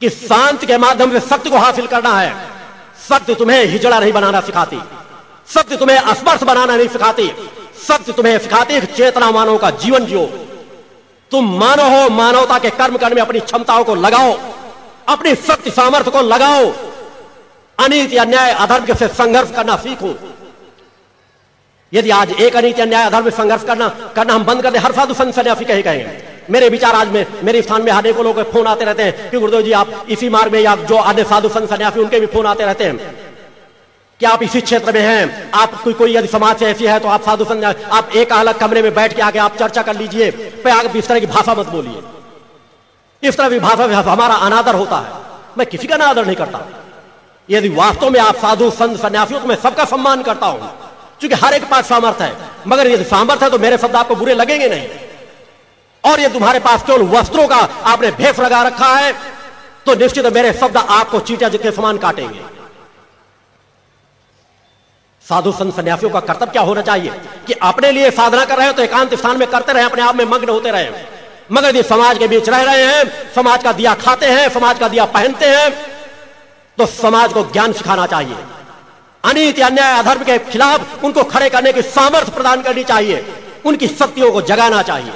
कि शांति के माध्यम से सत्य को हासिल करना है। सत्य तुम्हें हिजड़ा नहीं बनाना सिखाती। सत्य तुम्हें स्पर्श बनाना नहीं सिखाती। सत्य तुम्हें सिखाती चेतना मानव का जीवन जियो। तुम मानव हो, मानवता के कर्म करने में अपनी क्षमताओं को लगाओ। अपनी सत्य सामर्थ्य को लगाओ। अनित अन्याय अधर्म से संघर्ष करना सीखो। यदि आज एक अनित अन्याय अधर्म संघर्ष करना करना हम बंद कर दे, हर साधु संत सन्यासी कहे कहेंगे। मेरे विचार आज में, मेरे स्थान में अनेकों लोगों के फ़ोन आते रहते हैं कि गुरुदेव जी, आप इसी मार्ग में या जो अन्य साधु संत सन्यासी उनके भी फ़ोन आते रहते हैं। कि आप इसी क्षेत्र में हैं, आप कोई कोई यदि समाज से ऐसी है तो आप साधु संत आप एक अलग कमरे में बैठ के आके आप चर्चा कर लीजिए आगे इस तरह की भाषा मत बोलिए। इस तरह की भाषा हमारा अनादर होता है। मैं किसी का अनादर नहीं करता। यदि वास्तव में आप साधु संत सन्यासी हो तो मैं सबका सम्मान करता हूँ क्योंकि हर एक पास सामर्थ्य है, मगर यदि सामर्थ्य है तो मेरे शब्द आपको बुरे लगेंगे नहीं। और ये तुम्हारे पास केवल वस्त्रों का आपने भेष लगा रखा है तो निश्चित मेरे शब्द आपको चीटा जितने समान काटेंगे। साधु संत सन्यासियों का कर्तव्य क्या होना चाहिए? कि अपने लिए साधना कर रहे हो तो एकांत स्थान में करते रहे, अपने आप में मग्न होते रहे। मगर यदि समाज के बीच रह रहे हैं, समाज का दिया खाते हैं, समाज का दिया पहनते हैं तो समाज को ज्ञान सिखाना चाहिए। अनित अन्याय अधर्म के खिलाफ उनको खड़े करने की सामर्थ्य प्रदान करनी चाहिए। उनकी शक्तियों को जगाना चाहिए।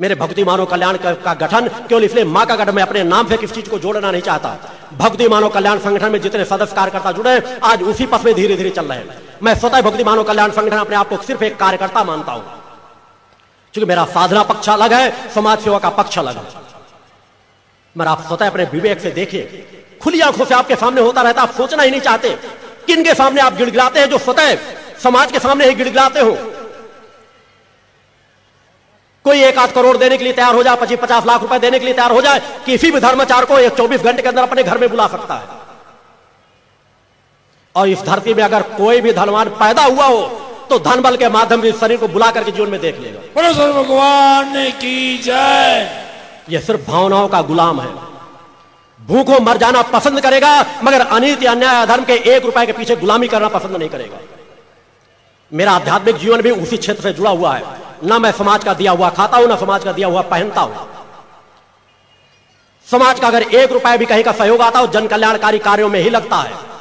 मेरे भक्ति मानव कल्याण का गठन केवल इसलिए माँ का गठन में अपने नाम से किस चीज़ को जोड़ना नहीं चाहता। भक्ति मानव कल्याण संगठन में जितने सदस्य कार्यकर्ता जुड़े आज उसी पथ में धीरे धीरे चल रहे हैं। मैं स्वतः भक्ति मानव कल्याण संगठन अपने आप को सिर्फ़ एक कार्यकर्ता मानता हूँ। क्योंकि मेरा साधना पक्ष अलग है, समाज सेवा का पक्ष अलग है। मगर आप स्वतः अपने विवेक से देखिए, खुली आँखों से आपके सामने होता रहता, आप सोचना ही नहीं चाहते। किन के सामने आप गिड़गिड़ाते हैं जो स्वतः समाज के सामने ही गिड़गिड़ाते हो? कोई एक आध करोड़ देने के लिए तैयार हो जाए पच्चीस पचास लाख रुपए देने के लिए तैयार हो जाए किसी भी धर्मचार को एक चौबीस घंटे के अंदर अपने घर में बुला सकता है। और इस धरती में अगर कोई भी धनवान पैदा हुआ हो तो धन बल के माध्यम से शरीर को बुला करके जीवन में देख लेगा। भगवान ने की जय। यह सिर्फ़ भावनाओं का गुलाम है। भूखों मर जाना पसंद करेगा मगर अनित अन्याय धर्म के एक रुपए के पीछे गुलामी करना पसंद नहीं करेगा। मेरा आध्यात्मिक जीवन भी उसी क्षेत्र से जुड़ा हुआ है। ना मैं समाज का दिया हुआ खाता हूँ, ना समाज का दिया हुआ पहनता हूँ। समाज का अगर एक रुपए भी कहीं का सहयोग आता हो जन कल्याणकारी कार्यों में ही लगता है।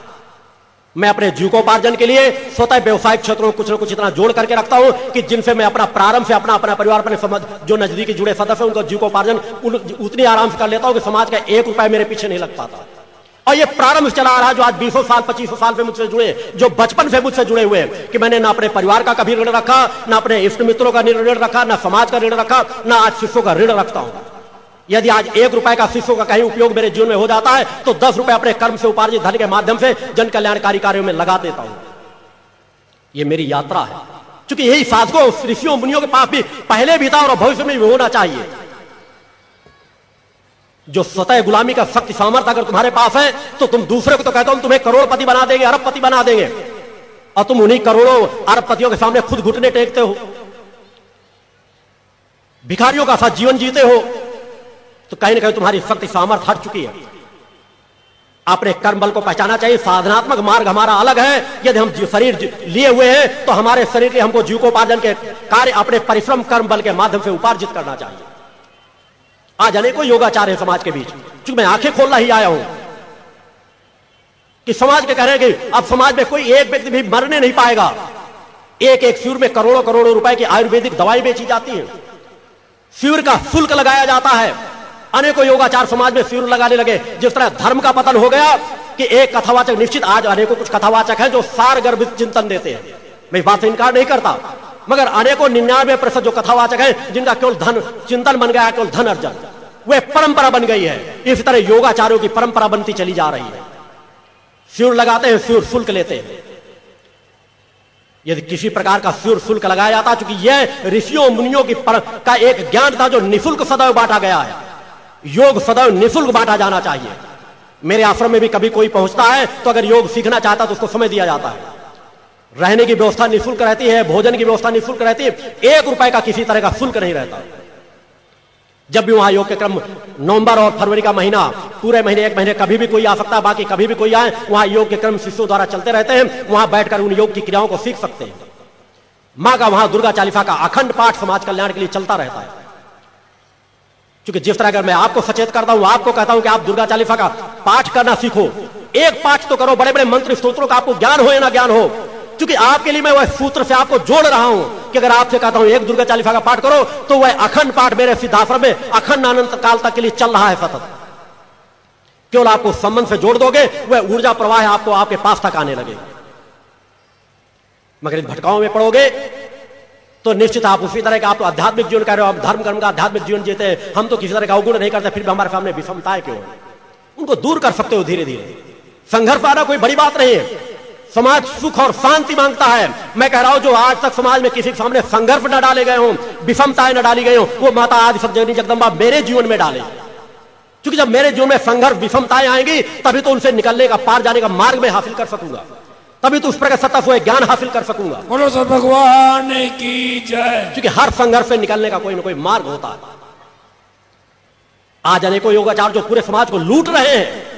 मैं अपने जीविकोपार्जन के लिए स्वतः व्यवसायिक क्षेत्रों में कुछ ना कुछ इतना जोड़ करके रखता हूँ कि जिनसे मैं अपना प्रारंभ से अपना अपना परिवार, अपने समझ जो नजदीकी जुड़े सदस्य उनका जीविकोपार्जन उतनी आराम से कर लेता हूँ कि समाज का एक रुपए मेरे पीछे नहीं लग पाता। और ये प्रारंभ चला रहा जो आज बीसों साल, पच्चीसों साल से मुझसे जुड़े, जो बचपन से मुझसे जुड़े हुए कि मैंने ना अपने परिवार का कभी ऋण रखा, ना अपने इष्ट मित्रों का ऋण रखा, ना समाज का ऋण रखा, ना आज शिष्यों का ऋण रखता हूँ। यदि आज एक रुपए का शिष्यों का कहीं उपयोग मेरे जीवन में हो जाता है तो दस रुपए अपने कर्म से उपार्जित धन के माध्यम से जन कल्याणकारी कार्यों में लगा देता हूँ। यह मेरी यात्रा है। क्योंकि यही साधकों ऋषियों, मुनियों के पास भी पहले भी था और भविष्य में भी होना चाहिए। जो स्वतः गुलामी का शक्ति सामर्थ्य अगर तुम्हारे पास है तो तुम दूसरे को तो कहते हो तुम्हें करोड़पति बना देंगे, अरबपति बना देंगे। और तुम उन्हीं करोड़ों अरबपतियों के सामने खुद घुटने टेकते हो। भिखारियों का साथ जीवन जीते हो तो कहीं ना कहीं तुम्हारी शक्ति सामर्थ्य हट चुकी है। अपने कर्म बल को पहचाना चाहिए, साधनात्मक मार्ग हमारा अलग है। यदि हम शरीर लिए हुए हैं तो हमारे शरीर के हमको जीवकोपार्जन के कार्य अपने परिश्रम कर्म बल के माध्यम से उपार्जित करना चाहिए। आज अनेकों योगाचार है समाज के बीच, क्योंकि मैं आँखें खोलना ही आया हूँ कि समाज के कह रहे हैं कि अब समाज में कोई एक व्यक्ति भी मरने नहीं पाएगा। एक एक शिविर में करोड़ों करोड़ों रुपए की आयुर्वेदिक दवाई बेची जाती है। शिविर का शुल्क लगाया जाता है। अनेकों योगाचार समाज में शिविर लगाने लगे। जिस तरह धर्म का पतन हो गया कि एक कथावाचक निश्चित, आज अनेकों कुछ कथावाचक है जो सार गर्भित चिंतन देते हैं। मैं इस बात से इनकार नहीं करता। मगर अनेकों निन्यानवे प्रतिशत जो कथावाचक हैं जिनका केवल धन चिंतन बन गया केवल धन अर्जन वह परंपरा बन गई है। इस तरह योगाचार्यों की परंपरा बनती चली जा रही है। सूर लगाते हैं सूर शुल्क लेते हैं। यदि किसी प्रकार का सूर शुल्क लगाया जाता चूँकि यह ऋषियों मुनियों की पर, का एक ज्ञान था जो निशुल्क सदैव बांटा गया है। योग सदैव निशुल्क बांटा जाना चाहिए। मेरे आश्रम में भी कभी कोई पहुँचता है तो अगर योग सीखना चाहता तो उसको समय दिया जाता है। रहने की व्यवस्था निःशुल्क रहती है, भोजन की व्यवस्था निःशुल्क रहती है, एक रुपए का किसी तरह का शुल्क नहीं रहता। जब भी वहाँ योग के क्रम नवंबर और फरवरी का महीना, पूरे महीने, एक महीने कभी भी कोई आ सकता है, बाकी कभी भी कोई आए, वहाँ योग के क्रम शिष्यों द्वारा चलते रहते हैं, वहाँ बैठकर उन योग की क्रियाओं को सीख सकते हैं। माँ का वहाँ दुर्गा चालीसा का अखंड पाठ समाज कल्याण के लिए चलता रहता है। क्योंकि जिस तरह अगर मैं आपको सचेत करता हूँ, आपको कहता हूँ कि आप दुर्गा चालीसा का पाठ करना सीखो, एक पाठ तो करो बड़े बड़े मंत्र स्त्रोत्रों का आपको ज्ञान हो या ना ज्ञान हो क्योंकि आपके लिए मैं वह सूत्र से आपको जोड़ रहा हूँ कि अगर आपसे कहता हूँ, एक दुर्गा चालीसा का पाठ करो तो वह अखंड पाठ मेरे सिद्धाश्रम में अखंड अनंत काल तक के लिए चल रहा है सतत। केवल आपको संबंध से जोड़ दोगे, वह ऊर्जा प्रवाह आपको आपके पास तक आने लगेगा। मगर इन भटकाओं में पड़ोगे तो निश्चित आप उसी तरह का, आप तो आध्यात्मिक जीवन कर रहे हो, आप धर्म कर्म का आध्यात्मिक जीवन जीते हैं। हम तो किसी तरह का अवगुण नहीं करते, फिर भी हमारे सामने विषमताएँ क्यों उनको दूर कर सकते हो धीरे धीरे संघर्ष आना कोई बड़ी बात नहीं है। समाज सुख और शांति माँगता है। मैं कह रहा हूँ जो आज तक समाज में किसी के सामने संघर्ष न डाले गए हों विषमताएँ न डाली गई हों वो माता आदि सत्यनी जगदम्बा मेरे जीवन में डाले। क्योंकि जब मेरे जीवन में संघर्ष विषमताएँ आएँगी तभी तो उनसे निकलने का पार जाने का मार्ग में हासिल कर सकूँगा। तभी तो उस प्रकार सत्ता हुए ज्ञान हासिल कर सकूँगा। बोलो सब भगवान की जय। क्योंकि हर संघर्ष से निकलने का कोई ना कोई मार्ग होता है। आज अनेकों योगाचार जो पूरे समाज को लूट रहे हैं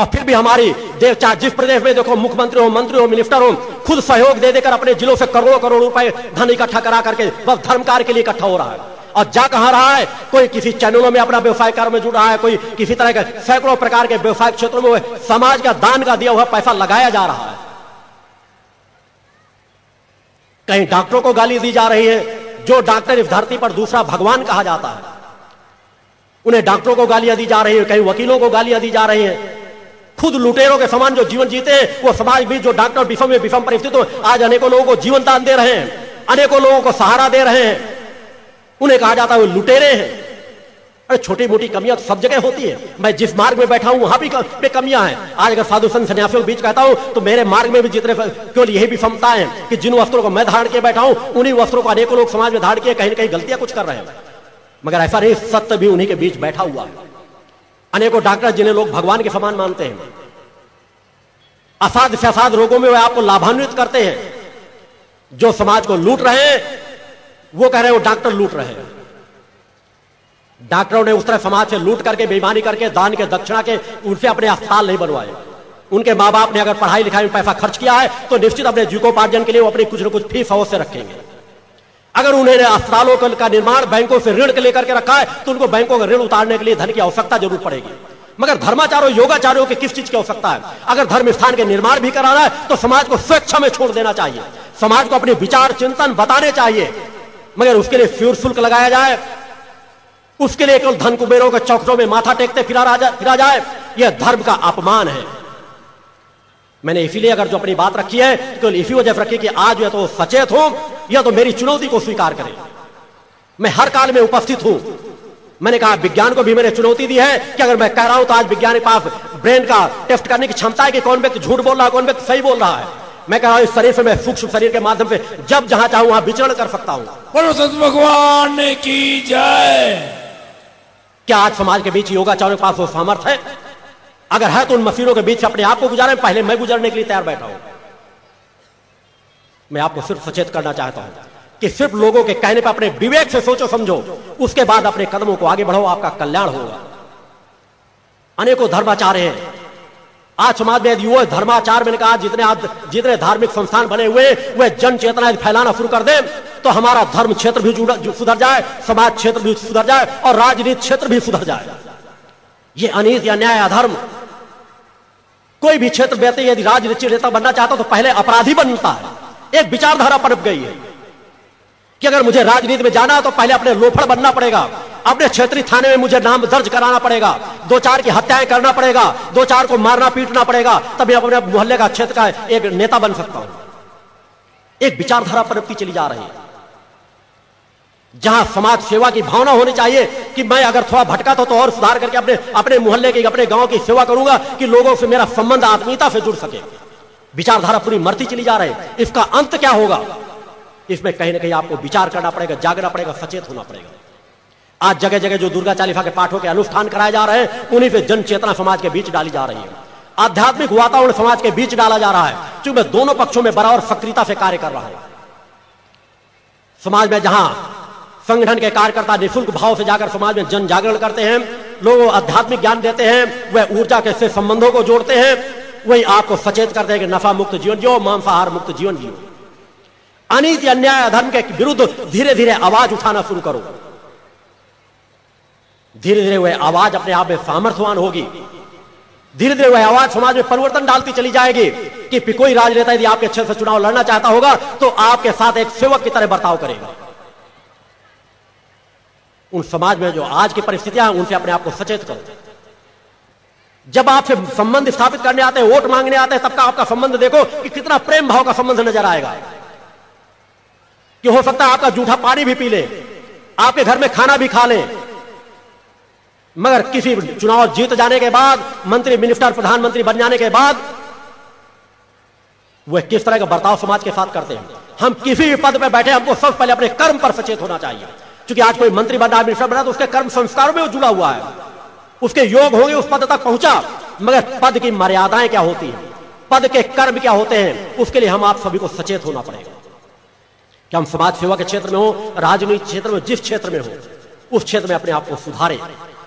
और फिर भी हमारी देव चाहे जिस प्रदेश में देखो मुख्यमंत्री हो, मंत्री हो मिनिस्टर हो, खुद सहयोग दे देकर अपने जिलों से करोड़ों करोड़ रुपए धन इकट्ठा करा करके बस धर्म कार्य के लिए इकट्ठा हो रहा है। और जा कहा रहा है? कोई किसी चैनलों में अपना व्यवसाय कार्य में जुड़ रहा है, कोई किसी तरह के सैकड़ों प्रकार के व्यवसाय क्षेत्रों में समाज का दान का दिया हुआ पैसा लगाया जा रहा है। कहीं डॉक्टरों को गाली दी जा रही है, जो डॉक्टर इस धरती पर दूसरा भगवान कहा जाता है। उन्हें डॉक्टरों को गालियाँ दी जा रही है, कहीं वकीलों को गालियाँ दी जा रही हैं। खुद लुटेरों के समान जो जीवन जीते हैं, वो समाज भी जो डॉक्टर विषम में विषम परिस्थिति हो, आज अनेकों लोगों को जीवन दान दे रहे हैं, अनेकों लोगों को सहारा दे रहे हैं। उन्हें कहा जाता है वो लुटेरे हैं। अरे छोटी मोटी कमियाँ तो सब जगह होती है। मैं जिस मार्ग में बैठा हूँ, वहाँ भी कमियाँ हैं। आज अगर साधु संत सन्यासियों के बीच कहता हूँ तो मेरे मार्ग में भी जितने केवल यही भी क्षमता है कि जिन वस्त्रों को मैं धारण के बैठा हूँ, उन्हीं वस्त्रों को अनेकों लोग समाज में धारण किए, कहीं ना कहीं गलतियाँ कुछ कर रहे हैं। मगर ऐसा नहीं, सत्य भी उन्हीं के बीच बैठा हुआ है। अनेकों डॉक्टर जिन्हें लोग भगवान के समान मानते हैं। असाध से असाध रोगों में वे आपको लाभान्वित करते हैं। जो समाज को लूट रहे हैं, वो कह रहे हैं वो डॉक्टर लूट रहे हैं। डॉक्टरों ने उस तरह समाज से लूट करके, बेईमानी करके, दान के, दक्षिणा के, उनसे अपने अस्पताल नहीं बनवाए। उनके माँ बाप ने अगर पढ़ाई लिखाई में पैसा खर्च किया है तो निश्चित अपने जीविकोपार्जन के लिए वो अपनी कुछ न कुछ फ़ीस अवश्य रखेंगे। अगर उन्होंने अस्पतालों का निर्माण बैंकों से ऋण लेकर के रखा है तो उनको बैंकों का ऋण उतारने के लिए धन की आवश्यकता ज़रूर पड़ेगी। मगर धर्माचारों योगाचार्यों की किस चीज़ की आवश्यकता है? अगर धर्म स्थान के निर्माण भी कराना है तो समाज को स्वेच्छा में छोड़ देना चाहिए। समाज को अपने विचार चिंतन बताने चाहिए। मगर उसके लिए फ्यूर शुल्क लगाया जाए। उसके लिए केवल धन कुबेरों के चौकटों में माथा टेकते फिरा जा, फिरा जाए। यह धर्म का अपमान है। मैंने इसीलिए अगर जो अपनी बात रखी है तो केवल इसी वजह से रखी कि आज या तो सचेत हो। या तो मेरी चुनौती को स्वीकार करें। मैं हर काल में उपस्थित हूँ। मैंने कहा विज्ञान को भी मैंने चुनौती दी है कि अगर मैं कह रहा हूँ तो आज विज्ञान के पास ब्रेन का टेस्ट करने की क्षमता है कि कौन व्यक्ति झूठ बोल रहा है कौन व्यक्ति सही बोल रहा है? मैं कह रहा हूँ इस शरीर से मैं सूक्ष्म शरीर के माध्यम से जब जहाँ चाहूँ वहाँ विचरण कर सकता हूँ। भगवान की जय। क्या आज समाज के बीच योगाचार्यों के पास वो सामर्थ है? अगर है तो उन मशीनों के बीच अपने आप को गुजारे पहले मैं गुजरने के लिए तैयार बैठा हूँ। मैं आपको सिर्फ़ सचेत करना चाहता हूँ कि सिर्फ़ लोगों के कहने पर अपने विवेक से सोचो, समझो। उसके बाद अपने कदमों को आगे बढ़ो आपका कल्याण होगा। अनेकों धर्माचार्य हैं। आज समाज में युवा धर्माचार मैंने कहा, जितने आज जितने धार्मिक संस्थान बने हुए वे जन चेतना फैलाना शुरू कर दे तो हमारा धर्म क्षेत्र भी सुधर जाए, समाज क्षेत्र भी सुधर जाए, और राजनीति क्षेत्र भी सुधर जाए। ये अनित या न्याय अधर्म, कोई भी क्षेत्र व्यक्ति यदि राजनीति नेता बनना चाहता तो पहले अपराधी बनता है। एक विचारधारा पनप गई है कि अगर मुझे राजनीति में जाना है तो पहले अपने लोफड़ बनना पड़ेगा अपने क्षेत्रीय थाने में मुझे नाम दर्ज कराना पड़ेगा दो चार की हत्याएँ करना पड़ेगा दो चार को मारना पीटना पड़ेगा तभी अपने मोहल्ले का क्षेत्र का एक नेता बन सकता हूँ। एक विचारधारा पनपती चली जा रही है जहाँ समाज सेवा की भावना होनी चाहिए कि मैं अगर थोड़ा भटका तो, तो और सुधार करके अपने अपने मोहल्ले की अपने गाँव की सेवा करूँगा कि लोगों से मेरा संबंध आत्मीयता से जुड़ सके। विचारधारा पूरी मरती चली जा रही है। इसका अंत क्या होगा? इसमें कहीं ना कहीं आपको विचार करना पड़ेगा, जागना पड़ेगा, सचेत होना पड़ेगा। आज जगह जगह जो दुर्गा चालीसा के पाठों के अनुष्ठान कराए जा रहे हैं, उन्हीं से जन चेतना समाज के बीच डाली जा रही है। आध्यात्मिक वातावरण समाज के बीच डाला जा रहा है, क्योंकि दोनों पक्षों में बराबर सक्रियता से कार्य कर रहा है। समाज में जहाँ संगठन के कार्यकर्ता निःशुल्क भाव से जाकर समाज में जन जागरण करते हैं, लोगों आध्यात्मिक ज्ञान देते हैं, वह ऊर्जा के संबंधों को जोड़ते हैं वही आपको सचेत करते हैं कि नफा मुक्त जीवन जियो मांसाहार मुक्त जीवन जियो। अनित अन्याय अधर्म के विरुद्ध धीरे धीरे आवाज़ उठाना शुरू करो। धीरे धीरे वह आवाज़ अपने आप में सामर्थ्यवान होगी। धीरे धीरे वह आवाज़ समाज में परिवर्तन डालती चली जाएगी कि कोई राजनेता यदि आपके अच्छे से चुनाव लड़ना चाहता होगा तो आपके साथ एक सेवक की तरह बर्ताव करेगा। उन समाज में जो आज की परिस्थितियाँ हैं, उनसे अपने आप को सचेत करो। जब आपसे संबंध स्थापित करने आते हैं, वोट मांगने आते हैं, तब का आपका संबंध देखो कि कितना प्रेम भाव का संबंध नज़र आएगा। कि हो सकता है आपका जूठा पानी भी पी ले, आपके घर में खाना भी खा ले, मगर किसी चुनाव जीत जाने के बाद, मंत्री मिनिस्टर, प्रधानमंत्री बन जाने के बाद, वह किस तरह का बर्ताव समाज के साथ करते हैं? हम किसी भी पद पर बैठे, हमको सबसे पहले अपने कर्म पर सचेत होना चाहिए। क्योंकि आज कोई मंत्री बना मिनिस्टर बना तो उसके कर्म संस्कारों में जुड़ा हुआ है। उसके योग होंगे, उस पद तक पहुँचा। मगर पद की मर्यादाएँ क्या होती हैं? पद के कर्म क्या होते हैं? उसके लिए हम आप सभी को सचेत होना पड़ेगा। कि हम समाज सेवा के क्षेत्र में हो राजनीति क्षेत्र में, जिस क्षेत्र में हो, उस क्षेत्र में अपने आप को सुधारे।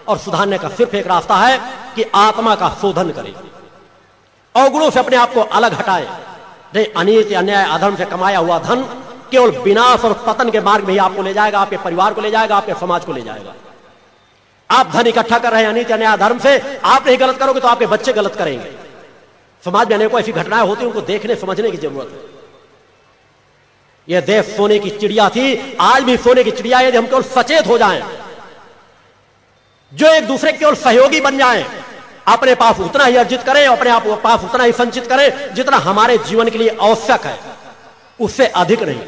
और सुधारने का सिर्फ़ एक रास्ता है कि आत्मा का शोधन करें। अवगुणों से अपने आप को अलग हटाए। नहीं, अनित, अन्याय, अधर्म से कमाया हुआ धन केवल विनाश और पतन के मार्ग में ही आपको ले जाएगा, आपके परिवार को ले जाएगा, आपके समाज को ले जाएगा। आप धन इकट्ठा कर रहे हैं अनित अन्याय धर्म से, आप नहीं गलत करोगे तो आपके बच्चे गलत करेंगे। समाज में अनेकों ऐसी घटनाएँ होती हैं, उनको देखने, समझने की ज़रूरत है। यह देश सोने की चिड़िया थी, आज भी सोने की चिड़िया यदि हम केवल सचेत हो जाएँ, जो एक दूसरे केवल सहयोगी बन जाएँ, अपने पास उतना ही अर्जित करें, अपने आप पास उतना ही संचित करें, जितना हमारे जीवन के लिए आवश्यक है, उससे अधिक नहीं।